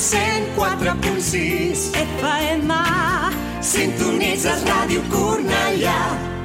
104.6 FM. Sintonitzes Ràdio Cornellà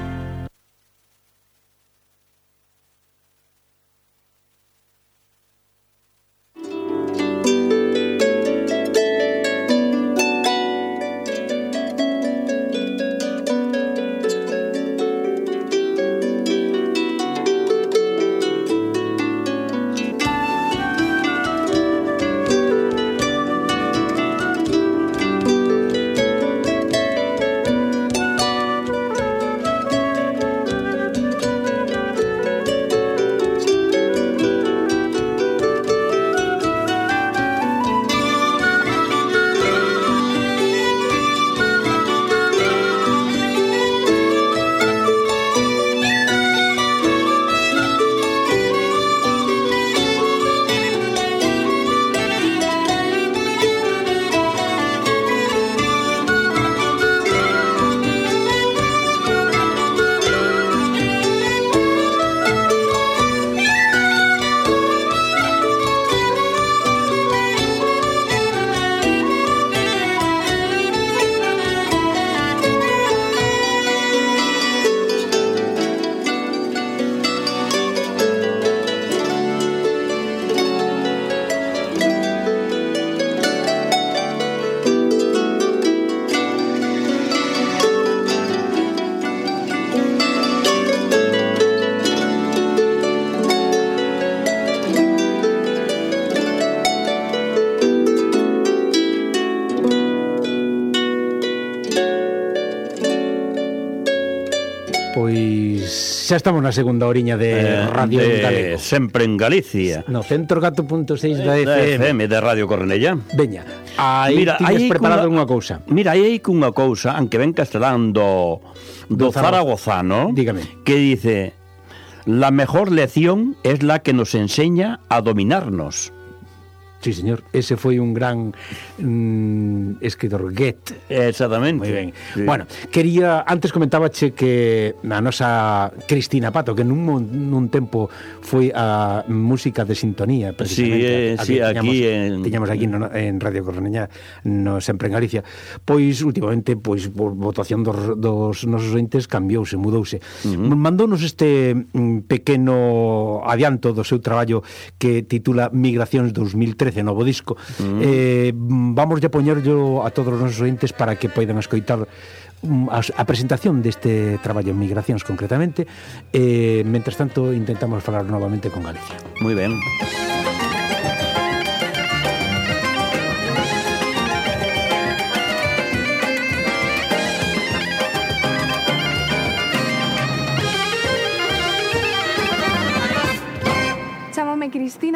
xa estamos na segunda oriña de eh, Radio de... Galego. Sempre en Galicia. No centro Gato.6 da eh, FM. FM de Radio Cornella. Veña, aí mira, aí preparado cunha... unha cousa. Mira, aí hai cunha cousa, aunque ven castelán do, do, do zaragozano, Dígame. que dice, la mejor lección es la que nos enseña a dominarnos. Sí, señor. Ese foi un gran mm, escritor Goethe. Exactamente. Moi ben. Sí. Bueno, quería antes comentábache que a nosa Cristina Pato que nun, nun tempo foi a música de sintonía precisamente. Sí, eh, a, sí, aquí teñamos, en teñamos aquí no, en Radio Corneña, no sempre en Galicia. Pois últimamente pois por votación dos, dos nosos entes cambiouse, mudouse. Uh -huh. Mandounos este mm, pequeno adianto do seu traballo que titula Migracións 2013 ese novo disco. Mm. Eh, vamos a poñerlo a todos os nosos ointes para que poidan escoitar mm, a presentación deste traballo en migracións concretamente eh, mentres tanto intentamos falar novamente con Galicia Moi ben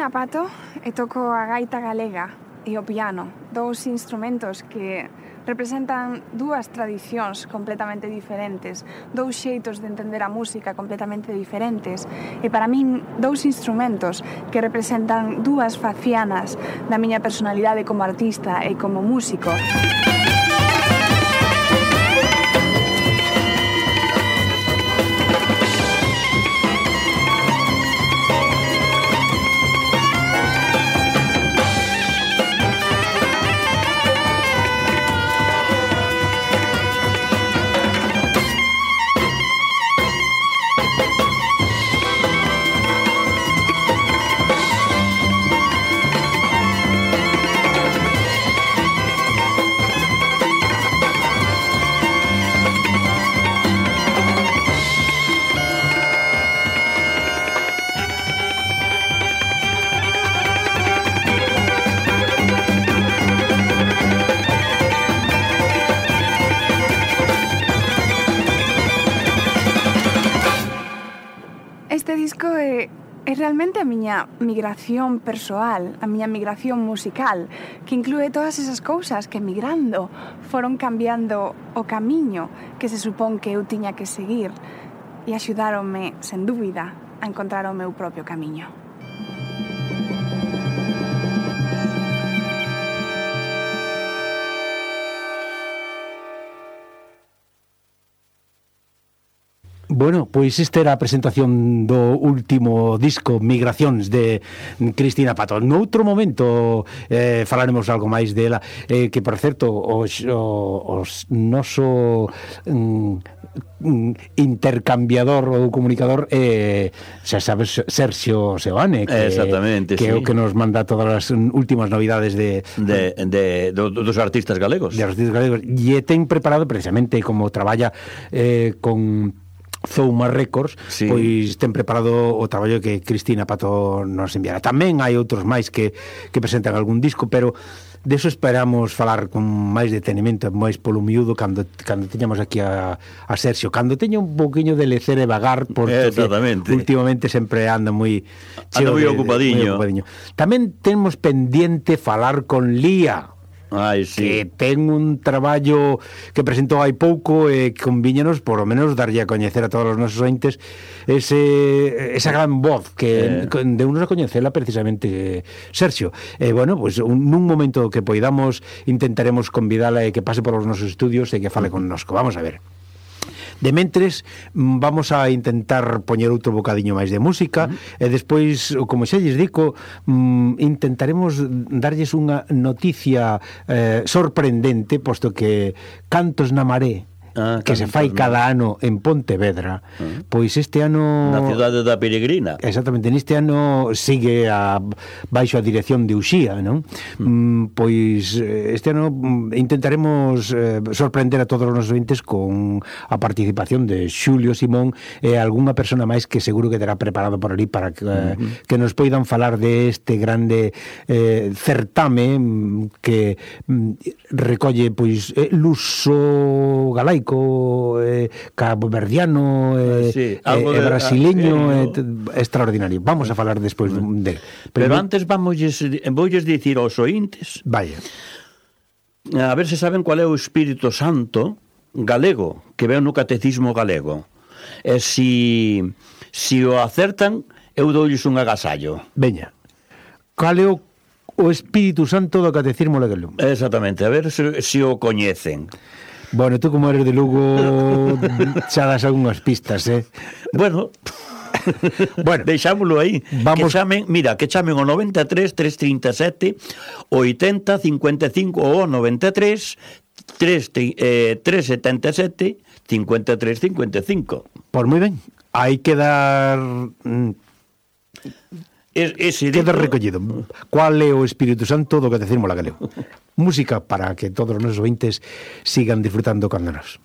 Carolina Pato e toco a gaita galega e o piano, dous instrumentos que representan dúas tradicións completamente diferentes, dous xeitos de entender a música completamente diferentes, e para min dous instrumentos que representan dúas facianas da miña personalidade como artista e como músico. Música miña migración persoal, a miña migración musical, que inclúe todas esas cousas que migrando foron cambiando o camiño que se supón que eu tiña que seguir e axudáronme, sen dúbida, a encontrar o meu propio camiño. Bueno, pois esta era a presentación do último disco Migracións de Cristina Pato. Noutro momento eh, falaremos algo máis dela, eh, que por certo os, os noso mm, mm, intercambiador ou comunicador eh, xa sabes Sergio Seoane que, Exactamente, que sí. é o que nos manda todas as últimas novidades de, de, de, de do, dos artistas galegos. De artistas galegos. E ten preparado precisamente como traballa eh, con Zouma Records, sí. pois ten preparado o traballo que Cristina Pato nos enviará. Tamén hai outros máis que, que presentan algún disco, pero deso esperamos falar con máis detenimento máis polo miúdo cando, cando teñamos aquí a, a Sergio cando teño un pouquiño de lecer e vagar porque Exactamente. últimamente sempre anda moi cheo anda moi ocupadiño. De, moi ocupadiño tamén temos pendiente falar con Lía Ai, sí. que ten un traballo que presentou hai pouco e eh, convíñanos por lo menos darlle a coñecer a todos os nosos ointes ese, esa gran voz que eh. de unos a coñecela precisamente eh, Sergio. E eh, bueno, pues un, nun momento que poidamos intentaremos convidala e que pase por os nosos estudios e que fale mm. con nosco. Vamos a ver. De mentres, mm, vamos a intentar poñer outro bocadiño máis de música uh -huh. e despois, como xa lles dico, mm, intentaremos darlles unha noticia eh, sorprendente, posto que Cantos na Maré, ah, que se fai cada ano en Pontevedra, mm. pois este ano na cidade da Peregrina. Exactamente, neste ano sigue a baixo a dirección de Uxía, non? Mm. mm pois eh, este ano mm, intentaremos eh, sorprender a todos os nosos ointes con a participación de Xulio Simón e algunha persona máis que seguro que terá preparado por ali para que, uh -huh. que nos poidan falar de este grande eh, certame que recolle pois eh, luso galaico afroico, eh, cabo verdiano, eh, ah, sí, eh, algo eh, de, brasileño, eh, eh, eh extraordinario. Vamos a falar despois mm. del. Pero, Pero antes vamosles, voulles dicir aos ointes. Vaya. A ver se saben cual é o Espírito Santo galego, que veo no catecismo galego. E si, si o acertan, eu doulles un agasallo. Veña. Cal é o o Espírito Santo do Catecismo Legalum. Exactamente, a ver se, se o coñecen. Bueno, tú como eres de Lugo xa das algunhas pistas, eh? Bueno, bueno, deixámoslo aí. Vamos... Que chamen, mira, que chamen o 93 337 80 55 ou 93 3, eh, 377 53 55. Por moi ben. Hai que dar Es, ese Queda recollido. Cual é o Espírito Santo do Catecismo Lagaleo? música para que todos los oyentes sigan disfrutando cándonos.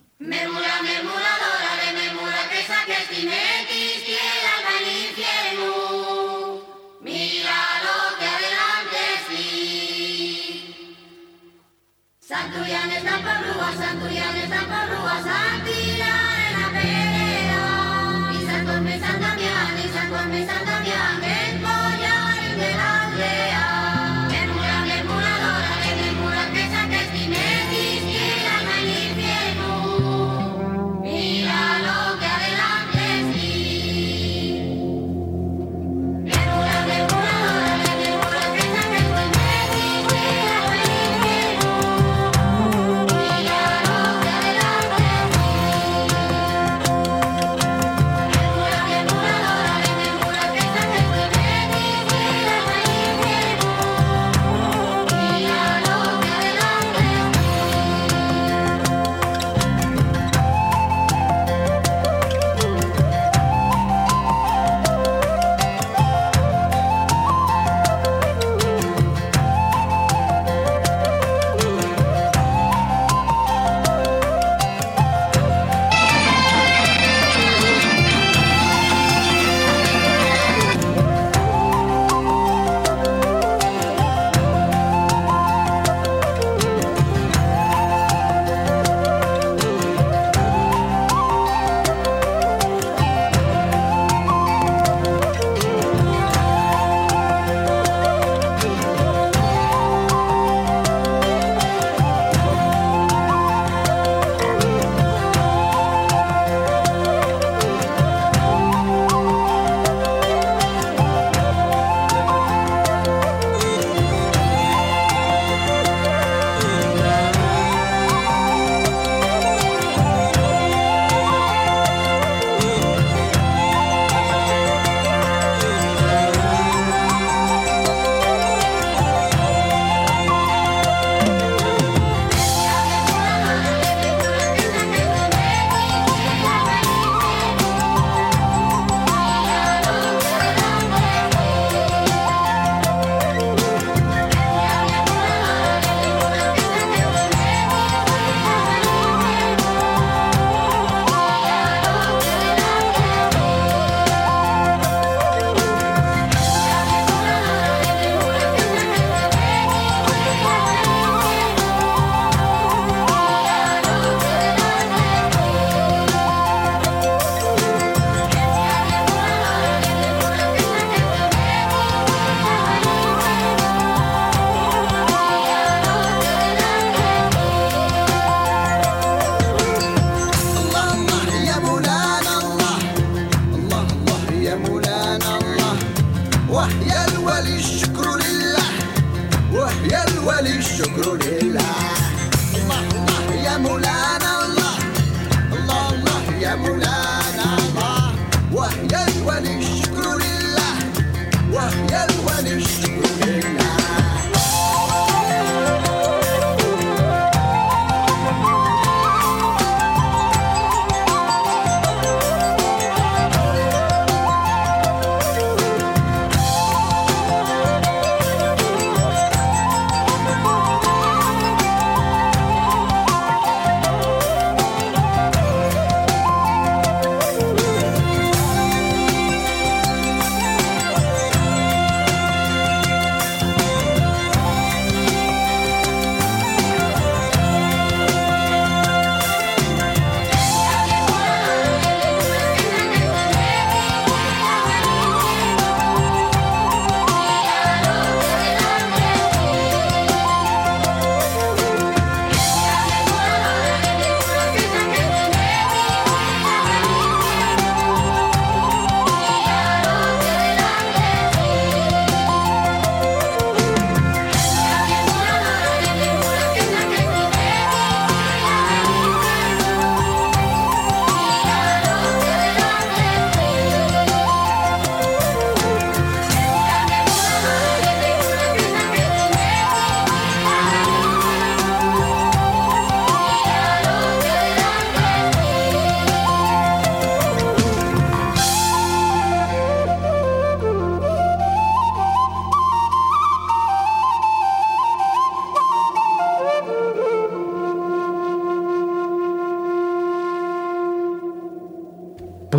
Santurian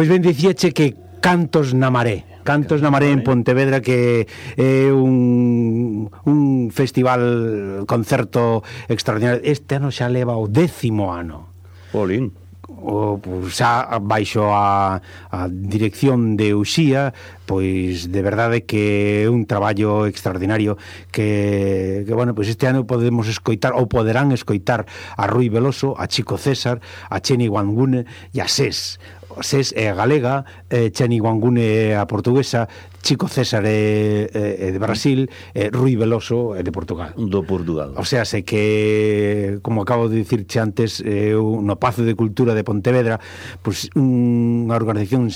Pois ben dicíache que Cantos na Maré. Cantos na Maré en Pontevedra que é un, un festival concerto extraordinario. Este ano xa leva o décimo ano. Polín. O, pois, xa baixo a, a dirección de Uxía pois de verdade que é un traballo extraordinario que, que bueno, pois este ano podemos escoitar ou poderán escoitar a Rui Veloso, a Chico César, a Cheni Wangune e a SES, Sés é a galega, eh, Chani Wangune é a portuguesa, Chico César é, é, é de Brasil, e Rui Veloso é de Portugal. Do Portugal. O sea, sei que, como acabo de dicirche antes, eu no Pazo de Cultura de Pontevedra, pois pues, unha organización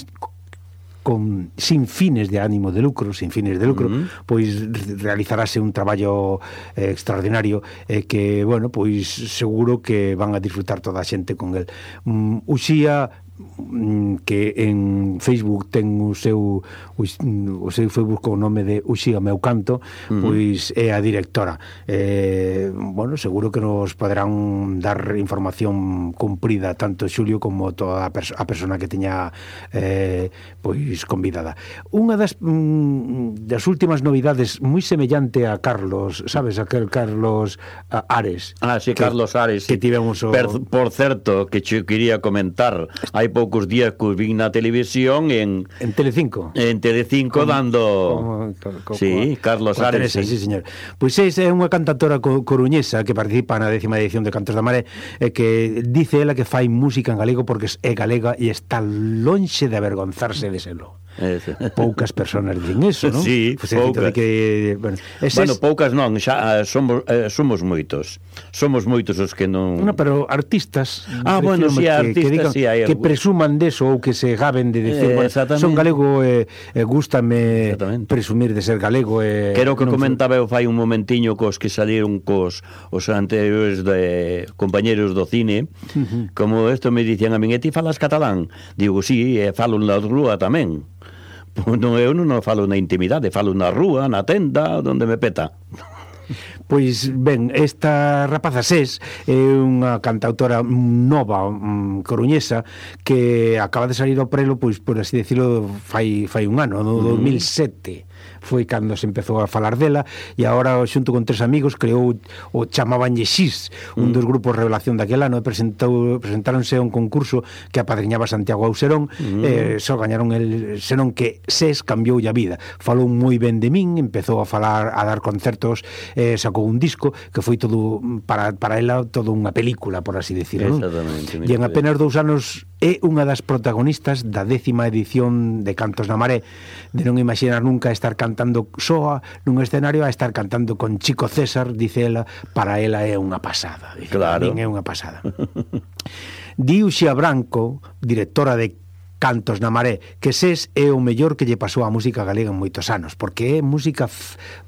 con sin fines de ánimo de lucro, sin fines de lucro, uh -huh. pois realizarase un traballo eh, extraordinario eh, que, bueno, pois seguro que van a disfrutar toda a xente con el. Um, uxía Mm, que en Facebook ten o seu o seu Facebook co nome de Uxía meu canto, pois é a directora. Eh, bueno, seguro que nos poderán dar información cumprida tanto Xulio como toda a, pers a persona que teña eh, pois convidada. Unha das mm, das últimas novidades moi semellante a Carlos, sabes, aquel Carlos Ares. Ah, sí, que, Carlos Ares. Que tivemos o... per, por certo, que che quería comentar, hai poucos días que vin na televisión en en Telecinco. En Telecinco con, dando Si, Sí, Carlos Ares. Teresa, sí, sí señor. Pois pues é, é unha cantadora co, coruñesa que participa na décima edición de Cantos da Mare e que dice ela que fai música en galego porque é galega e está lonxe de avergonzarse de serlo. Eso. Poucas persoas din eso, non? Sí, é, sea, poucas. Que, bueno, eses... bueno, poucas non, xa eh, somos, eh, somos moitos. Somos moitos os que non... No, pero artistas... Ah, bueno, si, sí, artistas, que, digan, sí, hai Que presuman deso ou que se gaben de decir, eh, bueno, son galego, eh, eh, gústame presumir de ser galego. Eh, Quero que non comentaba eu fai un momentiño cos que salieron cos os anteriores de compañeros do cine, uh -huh. como isto me dicían a min, e ti falas catalán? Digo, sí, e falo na rúa tamén. non, eu non falo na intimidade, falo na rúa, na tenda, onde me peta. Pois, ben, esta rapaza Sés é unha cantautora nova mm, coruñesa que acaba de salir ao prelo, pois, por así decirlo, fai, fai un ano, no 2007. Mm foi cando se empezou a falar dela e agora xunto con tres amigos creou o chamaban Xis un mm. dos grupos revelación daquela ano e presentou presentáronse a un concurso que apadriñaba Santiago Auserón, mm. eh, só gañaron el Serón que SES cambiou a vida. Falou moi ben de min, empezou a falar a dar concertos, eh, sacou un disco que foi todo para para ela todo unha película, por así decirlo. Exactamente. E en apenas dous anos é unha das protagonistas da décima edición de Cantos na Maré, de non imaginar nunca estar cantando soa nun escenario a estar cantando con Chico César, dice ela, para ela é unha pasada. Dice, claro. é unha pasada. Diuxia Branco, directora de Cantos na Maré, que ses é o mellor que lle pasou á música galega en moitos anos, porque é música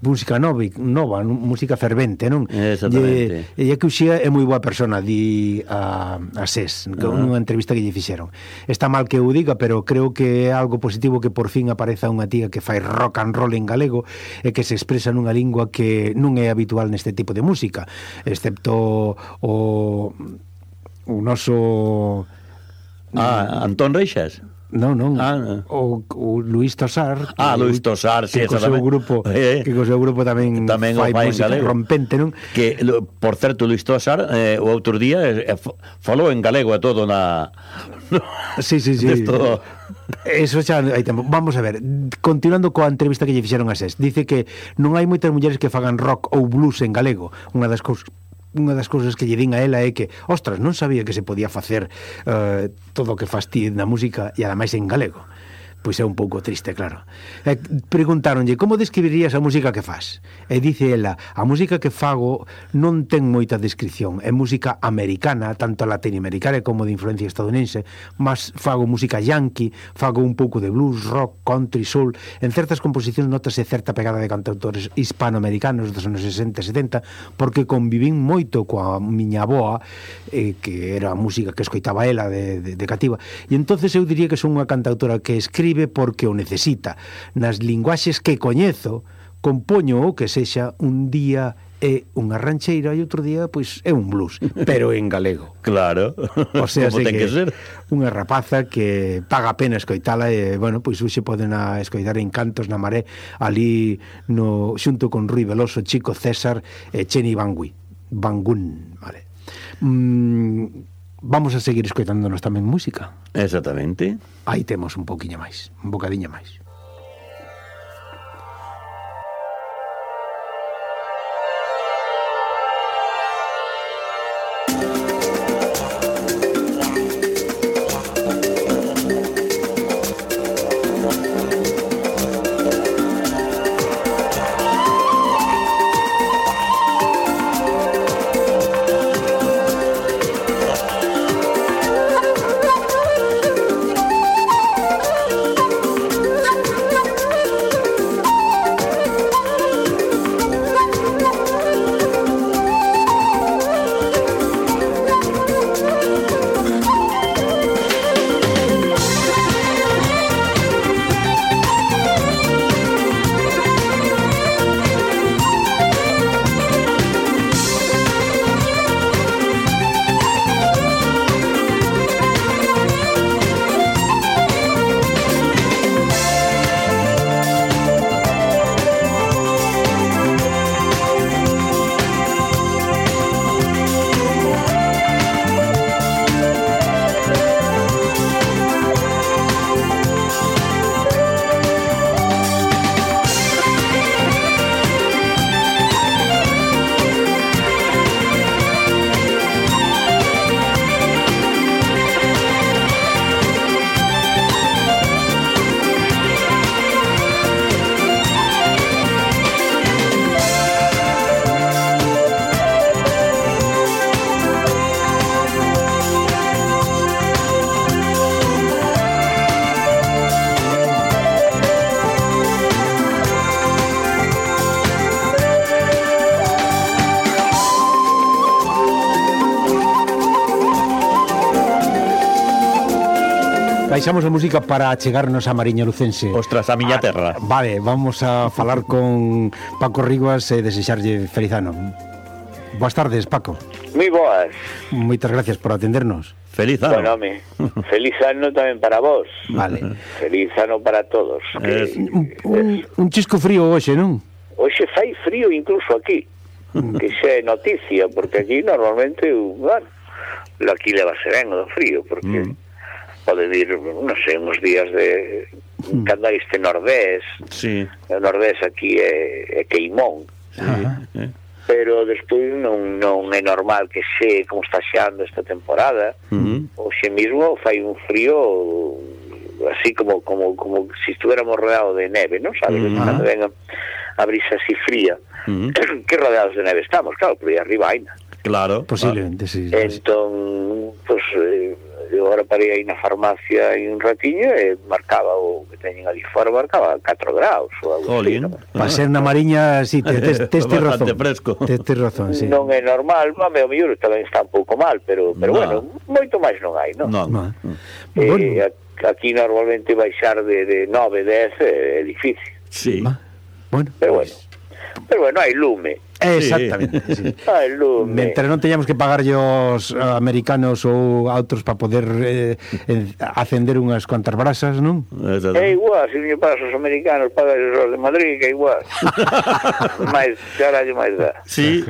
música nova, nova música fervente, non? Exactamente. E, e que uxía é moi boa persona, di a, a ses, que uh -huh. unha entrevista que lle fixeron. Está mal que eu diga, pero creo que é algo positivo que por fin apareza unha tía que fai rock and roll en galego e que se expresa nunha lingua que non é habitual neste tipo de música, excepto o o noso Ah, Antón Reixas? Non, non. Ah, o, o Luís Tosar. Ah, Luís Tosar, sí, que co seu grupo, eh, que co seu grupo tamén, tamén fai, fai música galego. rompente, non? Que por certo Luis Tosar eh, o outro día eh, eh falou en galego a todo na Sí, sí, sí. Desto... Eso xa hai tempo. Vamos a ver, continuando coa entrevista que lle fixeron a SES, dice que non hai moitas mulleres que fagan rock ou blues en galego, unha das cousas unha das cousas que lle din a ela é que, ostras, non sabía que se podía facer eh, todo o que fastí na música e ademais en galego. Pois é un pouco triste, claro. E preguntáronlle, como describirías a música que faz? E dice ela, a música que fago non ten moita descripción. É música americana, tanto latinoamericana como de influencia estadounidense, mas fago música yankee, fago un pouco de blues, rock, country, soul. En certas composicións notase certa pegada de cantautores hispanoamericanos dos anos 60 e 70, porque convivín moito coa miña aboa, eh, que era a música que escoitaba ela de, de, de cativa. E entonces eu diría que son unha cantautora que escribe escribe porque o necesita. Nas linguaxes que coñezo, compoño o que sexa un día é unha rancheira e outro día pois é un blues, pero en galego. Claro. O sea, Como ten que, que ser. Unha rapaza que paga pena escoitala e, bueno, pois hoxe poden a escoitar en Cantos na Maré ali no xunto con Rui Veloso, Chico César e Cheni Bangui. Bangun, vale. Mm, vamos a seguir escoitándonos tamén música. Exactamente. Aí temos un poquinho máis, un bocadiño máis. baixamos a música para chegarnos a Mariña Lucense. Ostras, a miña ah, terra. Vale, vamos a falar con Paco Riguas e desexarlle feliz ano. Boas tardes, Paco. Moi boas. Moitas gracias por atendernos. Feliz ano. Bueno, feliz ano tamén para vos. Vale. Feliz ano para todos. Que, es, eh, un, un, un chisco frío hoxe, non? Hoxe fai frío incluso aquí. Que xa é noticia, porque aquí normalmente, bueno, aquí leva ben do frío, porque... Mm pode vir, non sei, uns días de hmm. cando hai este nordés sí. o nordés aquí é, é queimón sí. Eh? pero despois non, non é normal que se como está xeando esta temporada mm -hmm. mismo fai un frío así como como como se si estuviéramos rodeados de neve non sabes, mm -hmm. cando venga a brisa así fría mm que rodeados de neve estamos, claro, por aí arriba aina Claro, posiblemente, ah. sí. Entón, pues, eh, eu agora parei aí na farmacia aí un ratiño e eh, marcaba o que teñen ali fora marcaba 4 graus ou algo así, Pa para ser na mariña si sí, te, te, te, te razón fresco. Te, te razón, sí. non é normal mame, o mellor tamén está un pouco mal pero, pero no. bueno, moito máis non hai non? Non. Mm. Eh, bueno. aquí normalmente baixar de, de 9, 10 eh, é difícil sí. bueno, pero bueno pero bueno, hai lume Eh, exactamente. Sí. sí. Lume. Mentre non teñamos que pagar aos americanos ou a outros para poder eh, acender unhas cuantas brasas, non? É igual, se si non para os americanos pagas os de Madrid, que é igual. máis, carallo, máis dá. Sí.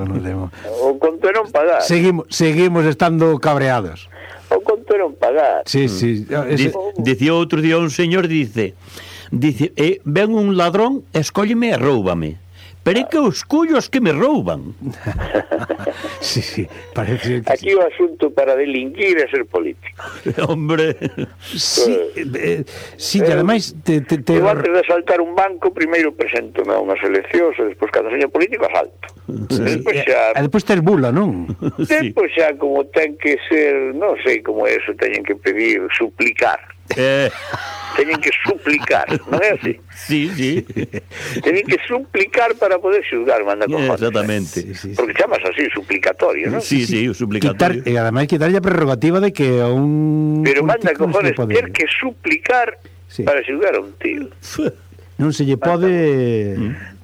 O conto non pagar. Seguimos, seguimos estando cabreados. O conto non pagar. Sí, mm. sí. Ese... Dicía outro día un señor, dice, dice eh, ven un ladrón, escólleme e róubame pero é que os cullos que me rouban. sí, sí, parece que Aquí sí. o asunto para delinquir é ser político. Hombre, sí, eh, eh sí, eh, ademais... Te, te, te... Eu antes de asaltar un banco, primeiro presento a unhas eleccións, e despois cada señor político asalto. Sí, despois xa... E, despois ter bula, non? Despois xa como ten que ser, non sei como é eso, teñen que pedir, suplicar Eh. Teñen que suplicar, non é así? Sí, sí. Teñen que suplicar para poder xulgar, manda eh, cojones. Exactamente. Sí, sí. Porque chamas así, suplicatorio, non? Sí, sí, o suplicatorio. E ademais quitarlle a prerrogativa de que a un... Pero manda cojones, ter que suplicar sí. para xulgar a un tío. Non se lle pode...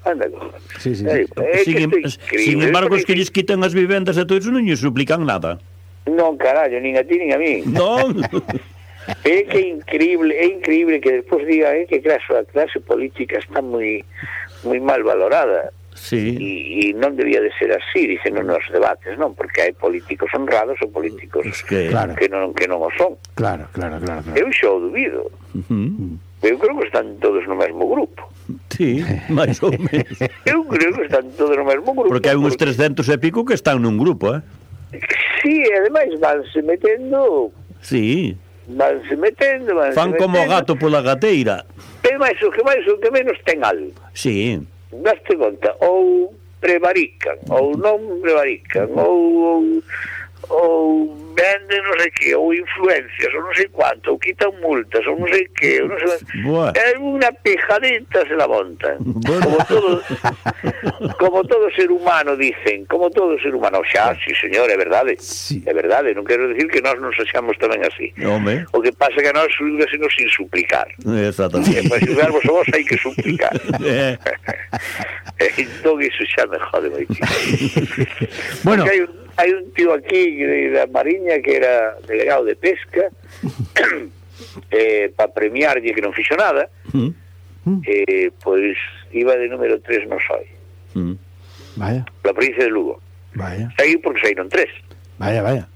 Anda, cojones. Sí, sí, sí. Eh, é, eh, é sin, sin embargo, os que lles quitan as vivendas a todos non lles suplican nada. Non, carallo, nin a ti nin a mí. Non. É que é increíble, é increíble que despois diga é que claro, a clase política está moi moi mal valorada. Sí. E, e non debía de ser así, dicen nos debates, non? Porque hai políticos honrados ou políticos es que, claro. que, non, que non o son. Claro, claro, claro. claro. Eu xa o dubido. Uh -huh. Mm. Eu creo que están todos no mesmo grupo. Sí, máis ou menos. Eu creo que están todos no mesmo grupo. Porque hai uns 300 e pico que están nun grupo, eh? Sí, ademais vanse metendo... Sí vanse metendo, vanse Fan metendo. como gato pola gateira. Ten máis o que máis o que menos ten algo. Sí. Daste conta, ou prevarican, ou non prevarican, ou, ou ou venden non sei que, ou influencias, ou non sei cuánto, ou quitan multas, ou non sei que, ou non sei... É unha pejadita se la montan. Bueno. Como todo, como todo ser humano, dicen, como todo ser humano. Xa, sí, señor, é verdade. Sí. É verdade, non quero decir que nós non sexamos tamén así. Home. O que pasa que nós xulgasemos sin suplicar. E Exactamente. para xulgarvos a vos hai que suplicar. Eh. entón iso xa me jode moitísimo. Bueno, Porque hai un, hai un tío aquí da Mariña que era delegado de pesca eh, para premiarlle que non fixo nada mm. mm. Eh, pois iba de número 3 no soi mm. Vaya. la provincia de Lugo Vaya. saiu porque saíron tres Vaya, vaya.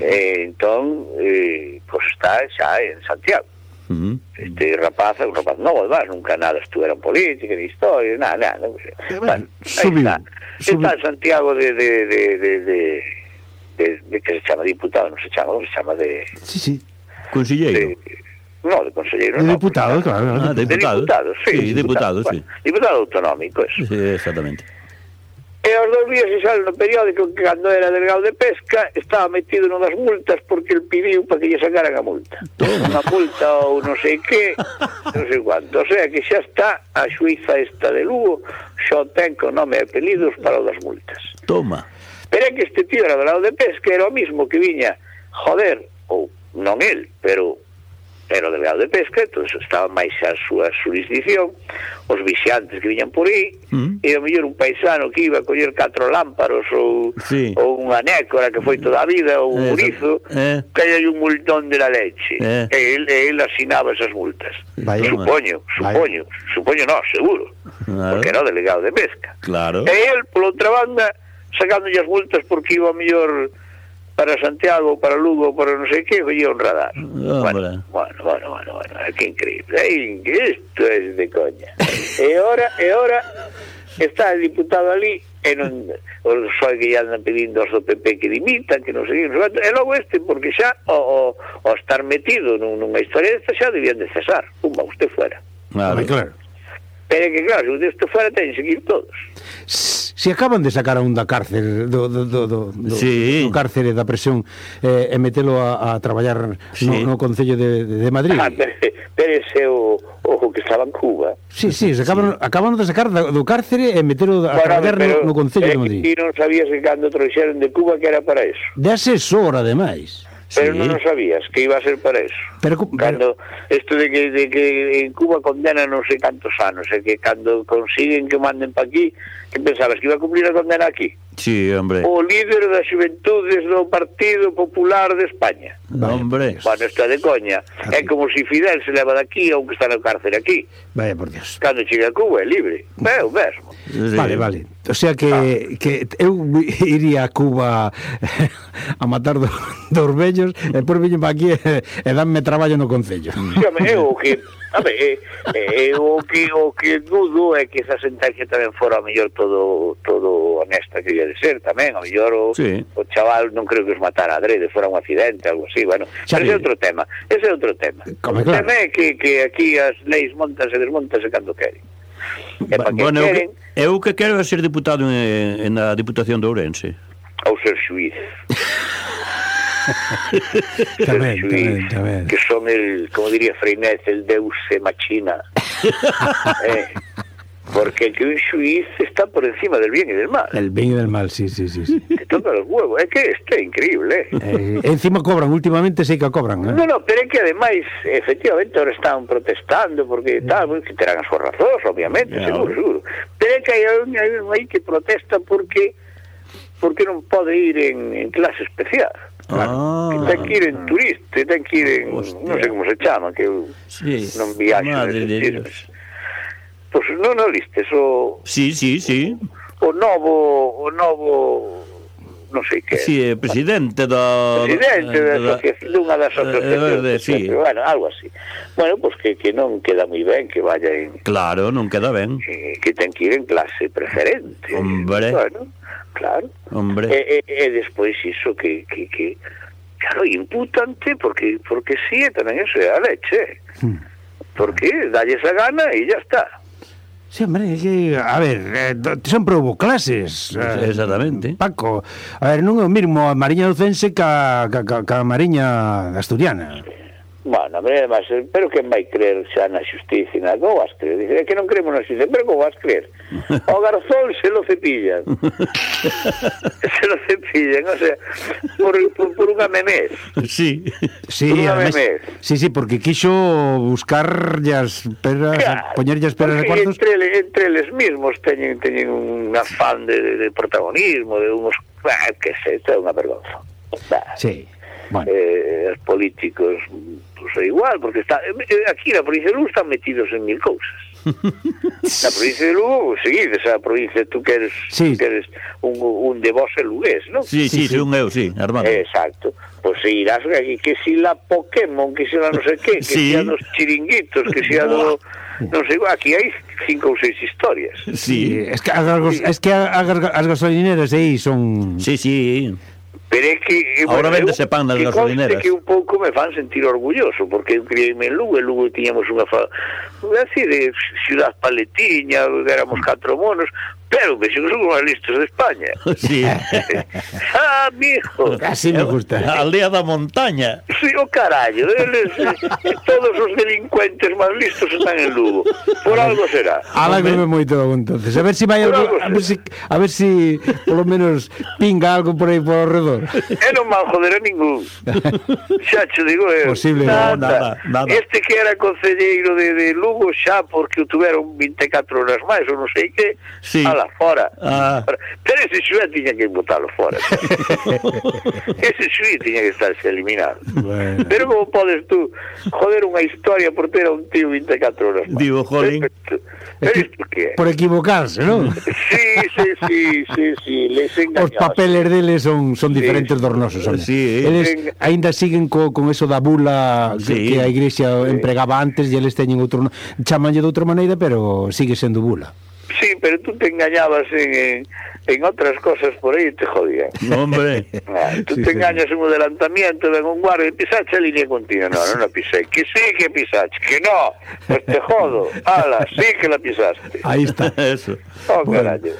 Eh, entón, eh, pois pues está xa en Santiago. Mm. este rapaz, un rapaz novo, además, nunca nada estuera en política, ni historia, nada, nada. Eh, bueno, Bueno, subiu, está. Está en Santiago de, de, de, de, de, que se chama diputado, non se chama, non se chama de... Sí, sí. Conselleiro. de no, de conselleiro, De no, diputado, porque- claro. Ah, de diputado. diputado, sí. Sí, diputado, sí. Bueno, diputado autonómico, eso. Sí, exactamente. E aos dos días se sale no periódico que cando era delgado de pesca estaba metido nunhas multas porque el pediu para que lle sacaran a multa. Unha multa ou non sei que, non sei cuánto. O sea que xa está a xuiza esta de Lugo, xa ten con nome e apelidos para o das multas. Toma. Pero é que este tío era delgado de pesca, era o mismo que viña, joder, ou non el, pero era o delegado de pesca, entón estaba máis a súa jurisdicción, os vixiantes que viñan por aí, mm. e o mellor un paisano que iba a coller catro lámparos ou, sí. ou unha nécora que foi mm. toda a vida, ou un eh, rizo, eh. que hai un multón de la leche. Eh. E el, e el asinaba esas multas. Vai, supoño, vai. supoño, supoño no, seguro, claro. porque era o delegado de pesca. Claro. E el, por outra banda, sacándolle as multas porque iba mellor... mellor para Santiago, para Lugo, para non sei que, veía un radar. Oh, bueno, bueno, bueno, bueno, bueno, que increíble. É isto é de coña. e ora, e ora, está o diputado ali e non os soi que andan pedindo aos do PP que dimitan, que non sei, e logo este, porque xa o, o, o estar metido nun, nunha historia desta xa debían de cesar, pumba, usted fuera. Vale, claro. Pero é que claro, se usted fuera ten que ir todos. Se acaban de sacar a un da cárcel do, do, do, do, do, sí. do cárcere da presión eh, e metelo a, a traballar sí. no, no Concello de, de, Madrid. Ah, pero, pero ese o, o que estaba en Cuba. Sí, sí, se acaban, sí. acaban de sacar da, do cárcere e metelo a bueno, traballar no, no Concello de eh, Madrid. Ti non sabías que cando trouxeron de Cuba que era para eso. De asesor, ademais. Pero sí. non sabías que iba a ser para eso. Pero, pero... Cando, isto de que, de que en Cuba condena non sei cantos anos, é que cando consiguen que manden pa aquí, que pensabas que iba a cumplir a condena aquí? Sí, hombre. O líder das xuventudes do Partido Popular de España. No, hombre. Bueno, está de coña. É como se si Fidel se leva daqui, aunque está no cárcel aquí. Vaya, por Dios. Cando chega a Cuba é libre. É o mesmo. Vale, vale. O sea que, ah. que eu iría a Cuba a matar do, dos vellos e por viño para aquí e, e danme traballo no Concello. Sí, home, eu que, home, eu que, o que dudo é que esa sentencia tamén fora a mellor todo, todo honesta que ia de ser tamén, a mellor o, sí. o chaval non creo que os matara a adrede, fora un accidente, algo así, bueno, Xa ese é outro tema, ese é outro tema. Como, claro. O tema é que, que aquí as leis montas e desmontas cando queren. E ba, que bueno, queren... eu que, eu que quero é ser diputado en, en a Diputación de Ourense. Ou ser xuiz. tamén, tamén, tamén. Que son el, como diría Freinet, el deus e machina. eh, porque que un xuiz está por encima del bien y del mal. El bien y del mal, sí, sí, sí. sí. Que toca los huevos, é que está increíble. Eh. eh, encima cobran, últimamente sei que cobran. Eh? No, no, pero é que ademais, efectivamente, ahora están protestando porque tal, que terán as súas razóns, obviamente, claro. seguro, seguro. Pero é que hai un aí que protesta porque porque non pode ir en, en clase especial. Claro. Ah, que ten que ir en turista, ten que ir en... Hostia. non sei como se chama, que eu sí. non viaxo. Madre de Dios. Pois pues, non o listes, o... Sí, sí, sí. O novo... O novo non sei que. Si, sí, presidente do presidente da, da dunha das asociacións. Eh, eh sí. Bueno, algo así. Bueno, pois pues que que non queda moi ben que vaya en Claro, non queda ben. Que, que ten que ir en clase preferente. Hombre. Bueno, claro. Hombre. E, e, e despois iso que, que, que claro, imputante porque porque si sí, tamén eso é a leche. Hmm. Porque dalles a gana e ya está. Sí, hombre, que, a ver, eh, son probo clases eh, Exactamente Paco, a ver, non é o mesmo a Mariña Docense ca, ca, ca, ca Mariña Asturiana Bueno, hombre, además, pero quen vai creer xa na xustiza? e na vas creer? Dice, que non creemos na xustiza, pero como vas creer? O garzón se lo cepillan. se lo cepillan, o sea, por, por, por unha memés. Sí, sí, por además, memés. sí, sí, porque quixo buscar as peras, claro, poñerllas peras de cuartos. Entre, entre eles mismos teñen, teñen un afán de, de, de protagonismo, de unos, bah, que sei, é unha vergonza. Bah. Sí. Bueno. Eh, os políticos outros é igual, porque está aquí na provincia de Lugo están metidos en mil cousas. na provincia de Lugo, seguides a provincia, tú queres, sí. tú queres un, un de vos lugués, non? Sí, sí, sí, un eu, sí, hermano. Exacto. Pois pues, irás aquí, que si la Pokémon, que si la non sei que, que sí. si a dos chiringuitos, que si a do... non sei, aquí hai cinco ou seis historias. Sí, es que as, as, es que as, as gasolineras aí son... Sí, sí, Pero é que... eh, Ahora eu- véndese pan conste gasolineras. que un pouco me fan sentir orgulloso, porque eu en Lugo, e Lugo tiñamos unha fa... así de ciudad paletiña, éramos catro monos, pero que son os máis listos de España. Sí. ah, mijo. Casi me gusta. A aldea da montaña. Sí, o oh, carallo. Eles, eh, todos os delincuentes máis listos están en Lugo. Por algo será. Alágrome moito, entonces. A ver si vai algo, a ver si, a ver si polo menos pinga algo por aí por alrededor. E non mal joder a ningún. Xa che digo eu. Posible, nada, nada, nada. Este que era concelleiro de, de Lugo xa porque o tuveron 24 horas máis, ou non sei que, sí lá fora. Ah. Pero ese xuiz tiña que botalo fora. ese xuiz tiña que estarse eliminado. Bueno. Pero como podes tú joder unha historia por ter a un tío 24 horas? Más? Digo, jolín. Pero, pero isto que é? Por equivocarse, non? sí, sí, sí, sí, sí, les engañabas. Os papeles deles son, son diferentes sí. dos nosos. Sí, eles aínda siguen co, con eso da bula sí. que, que a igrexa sí. empregaba antes e eles teñen outro... Chamanlle de outra maneira, pero sigue sendo bula. Sí, pero tú te engañabas en, en, en otras cosas por ahí y te jodían. No, hombre. Ah, tú Sí, te sí. engañas en un adelantamiento, ven un guardia a línea continua. No, no la pisé. Que sí que pisaste, que no. Pues te jodo. Ala, sí que la pisaste. Aí está. Eso. Oh, Bueno. carallo.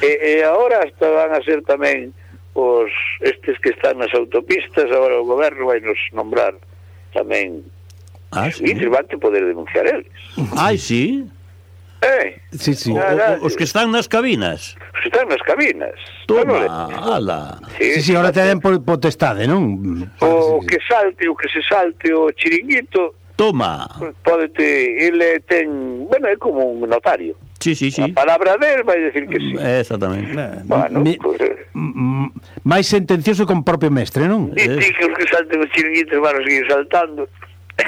E, e agora hasta van a ser tamén os estes que están nas autopistas, agora o goberno vai nos nombrar tamén Ah, sí. e van poder denunciar eles. Ai, sí. Eh? Sí, sí. O, o, os que están nas cabinas. Os que están nas cabinas. Toma, ala. Sí, sí, sí, ahora te den por potestade, non? O que salte, o que se salte, o chiringuito. Toma. Pódete, ele ten, bueno, é como un notario. Sí, sí, sí. A palabra del vai decir que sí. Mm, exactamente. Bueno, Mi, pues, eh. máis sentencioso con propio mestre, non? Sí, que os que salten os chiringuitos van a seguir saltando.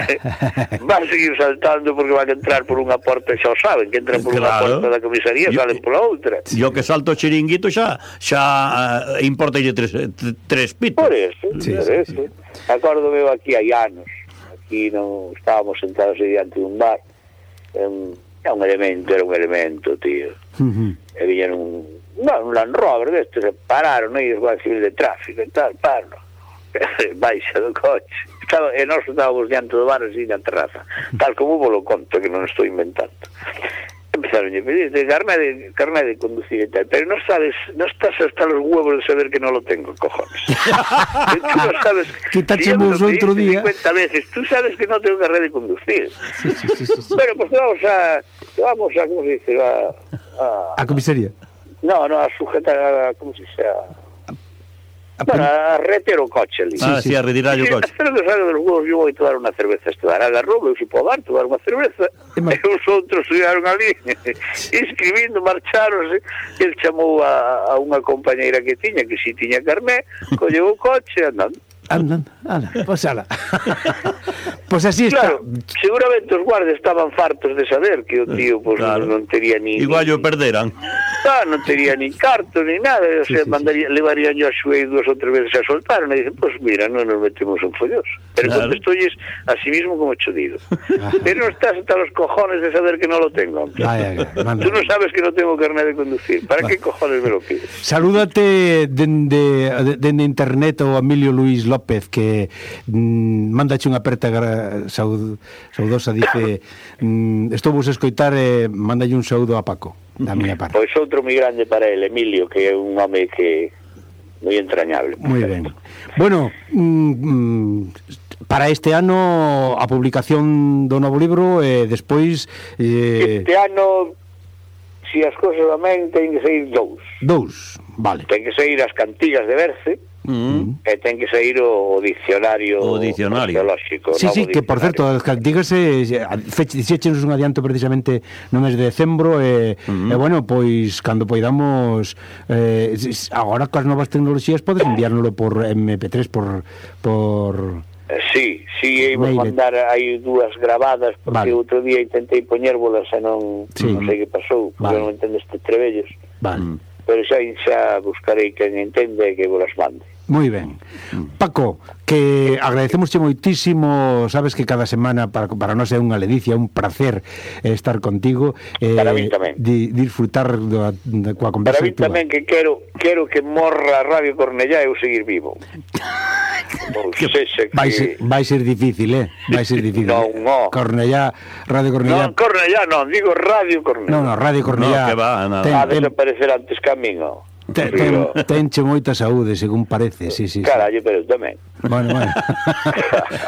van seguir saltando porque van a entrar por unha porta, xa o saben, que entran por claro. unha porta da comisaría e salen pola outra. Yo que salto chiringuito xa xa uh, eh, importa tres, eh, tres pitos. Por eso, sí, por eso. Sí, sí. Acórdome aquí hai anos, aquí non estábamos sentados diante dun bar, um, era un elemento, era un elemento, tío. Uh -huh. E eh, viñeron un, bueno, un Land Rover deste, pararon, e Guardia Civil de Tráfico e tal, parlo. Baixa do coche. Estaba, e nós estábamos diante do bar así na terraza. Tal como vos lo conto, que non estou inventando. Empezaron a pedir de carne de, carne de conducir e tal, pero no sabes, no estás hasta los huevos de saber que no lo tengo, cojones. tú no sabes. Si te lo outro dije día. 50 veces, tú sabes que no tengo carne de conducir. Sí, sí, sí, sí, sí. Bueno, pues vamos a, vamos a, ¿cómo se dice? A, a, A comisaría. no, no, a sujetar a, ¿cómo se dice? A, Ah, Para coche ali. Ah, sí, sí, a retirar o coche. Pero que salga dos huevos, eu vou tomar unha cerveza. Este dará da roubo, eu se podo dar, tomar unha cerveza. E os outros chegaron ali, escribindo, marcharonse. El chamou a, a unha compañeira que tiña, que si tiña carné, colleu o coche andando. Andan, ala, pois pues ala. pois pues así claro, está. seguramente os guardas estaban fartos de saber que o tío pois, pues, claro. non tería ni... Igual o perderan. Ah, non tería ni carto, ni nada. O sea, sí, sí, mandaría, sí. levarían yo a xuei dúas ou tres veces a soltar. E dicen, pois pues mira, non nos metemos un follos. Pero claro. contestolles a sí mismo como cho ah. Pero Pero estás hasta los cojones de saber que non lo tengo. Ay, ay, ay, Tú non sabes que non tengo carnet de conducir. ¿Para Va. que cojones me lo pides? Salúdate dende de, de, de internet o Emilio Luis López que mm, mandache unha aperta saud, saudosa, dice mm, estou vos escoitar e mandalle un saúdo a Paco, da miña parte. Pois outro moi grande para el, Emilio, que é un home que moi entrañable. Moi ben. Bueno, mm, mm para este ano a publicación do novo libro e eh, despois eh... este ano si as cousas tamén ten que sair dous. Dous, vale. Ten que sair as cantigas de Berce. Mm. Eh, e ten que sair o dicionario o dicionario. arqueolóxico. Sí, sí, que por certo, as cantigas eh, un adianto precisamente no mes de decembro e, mm. e bueno, pois cando poidamos eh, agora coas novas tecnoloxías podes enviárnoslo por MP3 por por eh, Sí, sí, e vou mandar hai dúas grabadas porque vale. outro día intentei poñérbolas e non, sí. non sei que pasou, vale. non entendo estes trebellos. Vale. Mm. Pero xa, xa buscarei quen entende e que volas mande. Moi ben. Paco, que agradecemosche moitísimo, sabes que cada semana para, para nós é unha ledicia, un placer eh, estar contigo eh, para mí tamén. Di, disfrutar da, da, coa conversa Para mí tamén que quero, quero que morra a Radio Cornellá e eu seguir vivo. Ou sexa que... Vai ser, vai ser difícil, eh? Vai ser difícil. non, no. Cornellá, Radio Cornellá... Non, Cornellá non, digo Radio Cornellá. Non, no, Radio Cornellá... No, que va, nada. Ten, ten... A desaparecer antes camiño. Ten, ten, tenche moita saúde, según parece, sí, sí. Cara, sí. pero tamén. Bueno, bueno.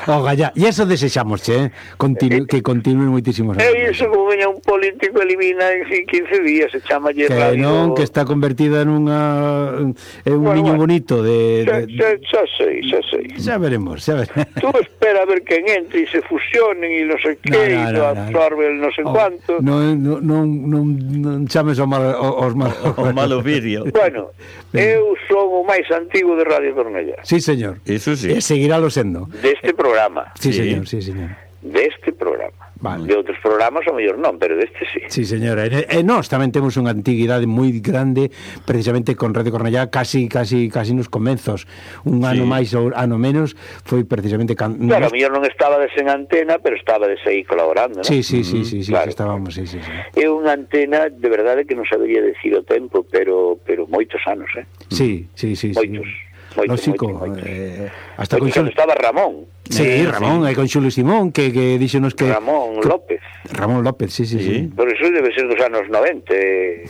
Ogallá, e eso desexamos, che, eh? Continu, eh, que continúen moitísimos eh, anos. E iso como veña un político elimina en 15 días, se chama Que radio... non, que está convertida nunha en un bueno, niño bueno. bonito de, de... Xa, xa, xa sei, xa sei. Xa veremos, xa veremos. Tú espera a ver quen entre e se fusionen e non sei que, no, no, no, no, no, no. non sei oh, cuánto. Non, non, non, non, non chames ao mal, aos mal, o, o malo vídeo. Bueno, eu son o máis antigo de Radio Cornellá. Sí, señor. Eso sí sí. Eh, e seguirálo sendo. Deste de eh, programa. Sí, sí, señor, sí, señor. Deste de programa. Vale. De outros programas, o mellor non, pero deste sí. Sí, señora. Eh, e, e nós tamén temos unha antiguidade moi grande, precisamente con Radio Cornellá, casi, casi, casi nos comenzos. Un sí. ano máis ou ano menos, foi precisamente... Can... Claro, nos... mellor non estaba de antena, pero estaba de aí colaborando, non? Sí, sí, sí, sí, sí, claro. estábamos, sí, sí, sí. É unha antena, de verdade, que non sabería decir o tempo, pero pero moitos anos, eh? Sí, sí, sí. Moitos. Sí moitos, Lógico, moitos, eh, moitos. Eh, hasta moitos con Xulo... estaba Ramón. Sí, eh, Ramón, sí. e con Xulio Simón, que, que díxenos que... Ramón que, López. Ramón López, sí, sí, sí. sí. Pero iso debe ser dos anos 90,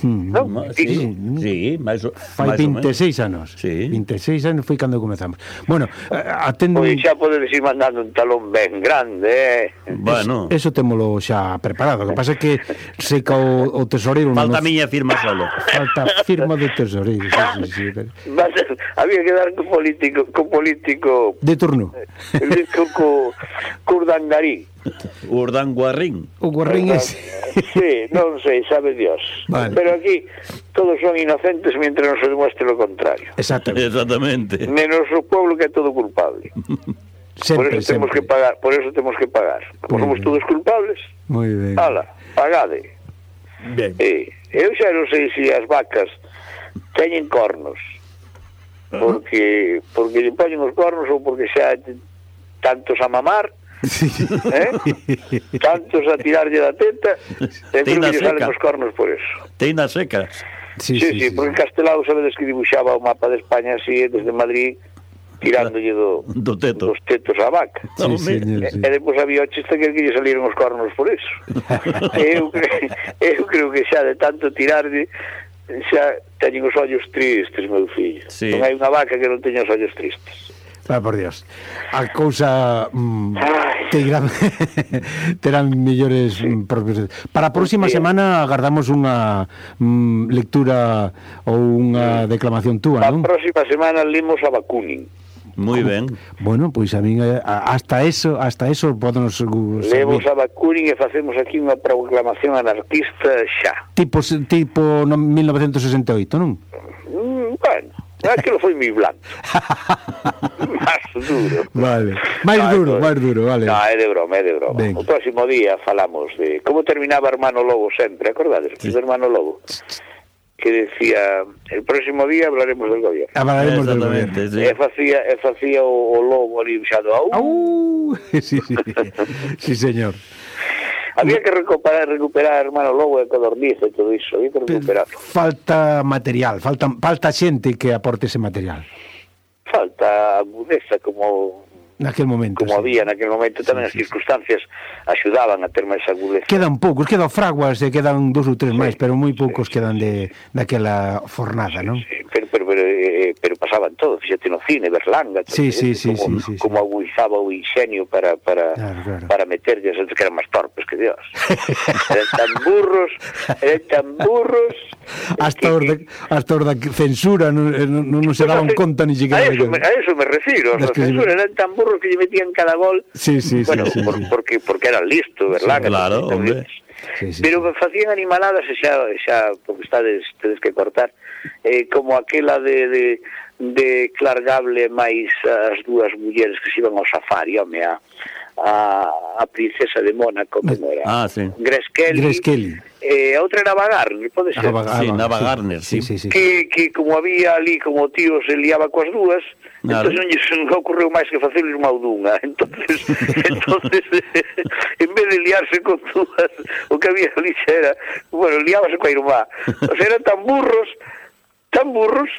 mm, non? Sí, sí, sí máis Fai 26 anos. Sí. 26 anos foi cando comezamos. Bueno, atendo... Pois xa podedes ir mandando un talón ben grande, eh? Bueno. Es, eso temolo xa preparado. O que pasa é que seca o, o tesoreiro... Falta no... miña firma solo. Falta firma do tesoreiro. Sí, sí, sí. Pero... Había que dar co político... Co político... De turno. Co, co, co, co O Ordán Guarrín. O Guarrín ah, é Sí, non sei, sabe Dios. Vale. Pero aquí todos son inocentes mientras non se demuestre lo contrario. Exactamente. Exactamente. Menos o pueblo que é todo culpable. Sempre, por eso sempre. temos que pagar, por eso temos que pagar. Como somos todos culpables. Moi ben. Ala, pagade. Ben. Eh, eu xa non sei se as vacas teñen cornos. Porque porque lle poñen os cornos ou porque xa tantos a mamar Sí. Eh? Tantos a tirarlle da teta, e creo que salen os cornos por eso. Teina seca. Sí, sí, sí, sí, sí. porque Castelao sabedes que dibuixaba o mapa de España así desde Madrid tirándolle do, do teto. dos tetos á vaca. Sí, no, sí, e, sí. e depois había o chiste que lle saliron os cornos por eso. eu, eu creo que xa de tanto tirarlle xa teñen os ollos tristes, meu fillo. Sí. Non hai unha vaca que non teña os ollos tristes. Ah, por Dios. A cousa mm, terán, terán millores sí. Mm, propios. Para a próxima sí. semana agardamos unha mm, lectura ou unha declamación túa, non? A próxima semana limos a Bakunin. Moi ben. Bueno, pois a min eh, hasta eso, hasta eso podemos uh, Levos a Bakunin e facemos aquí unha proclamación anarquista xa. Tipo tipo no 1968, non? Mm, bueno. Aquilo que foi mi blanco. Más duro. Vale. Máis no, duro, máis duro, vale. No, é de broma, é de broma. Ben. O próximo día falamos de como terminaba Hermano Lobo sempre, acordades? Sí. Hermano Lobo. que decía el próximo día hablaremos del gobierno. Hablaremos del gobierno. Sí. E facía, e facía o, o lobo ali xado. Au. Au. Sí, sí. sí, señor. Había que recuperar, recuperar Hermano Lobo e Codorniz e todo iso, había que recuperarlo. Falta material, falta falta xente que aporte ese material. Falta agudeza como Naquel momento. Como sí. había naquel momento tamén sí, as circunstancias axudaban a ter máis agudeza. Quedan poucos, quedan fraguas e quedan dous ou tres sí, máis, pero moi poucos sí, quedan de daquela fornada, sí, non? Sí, pero, pero, pero, eh, pero pasaban todo, fíxate no cine, Berlanga, sí, sí, sí, como, sí, sí, como agudizaba o ingenio para para claro, claro. para meterlle antes que eran máis torpes que Dios. eran tan burros, eran tan burros. Hasta os de, hasta os da censura non, eh, non, non se daban conta ni siquiera. A eso, me, a eso me refiro, a censura eran tan burros curros que lle metían cada gol. Sí, sí, bueno, sí, por, sí. porque porque eran listos, ¿verdad? Sí, claro, Entonces, hombre. Sí, sí. Pero facían animaladas e xa, xa porque estades tedes que cortar eh, como aquela de, de, de Clargable máis as dúas mulleres que se iban ao safari, home, a, a, a princesa de Mónaco, como era. Ah, sí. Grace Kelly. Grace Kelly. Eh, a outra era Bagarner, pode ser. Ah, sí, Nava sí. Garner, sí. sí, sí, sí. Que, que como había ali como tío se liaba coas dúas, Claro. Entón non lles ocorreu máis que facer unha ou dunha. Entonces, entonces en vez de liarse con dúas, o que había ali era, bueno, liábase coa irmá. O sea, eran tan burros, tan burros,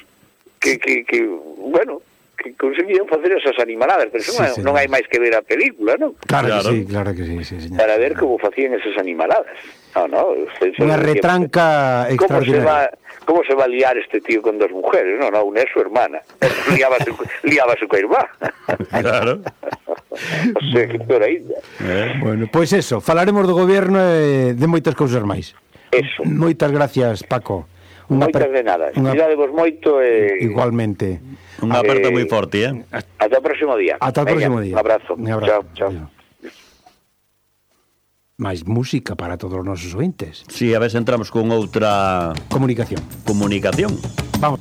que, que, que bueno, que conseguían facer esas animaladas, pero sí, non, non hai máis que ver a película, non? Claro, claro que sí, claro que sí, sí señor. Para ver como facían esas animaladas. Ah, no, no, usted unha retranca que... extraordinaria. Como se, va, como se va a liar este tío con dos mujeres? No, no, unha é su hermana. Liábase, liábase coa irmá. Claro. o sea, que peor ainda. Eh. Bueno, pois pues eso, falaremos do goberno e eh, de moitas cousas máis. Eso. Moitas gracias, Paco. Unha Moitas de nada. Unha... Cuidadevos moito e... Igualmente. Unha aperta eh... moi forte, eh? Ata o próximo día. Ata o próximo día. Un abrazo. Un abrazo. Chao, chao. chao máis música para todos os nosos ointes. Si, sí, a ver se entramos con outra... Comunicación. Comunicación. Vamos.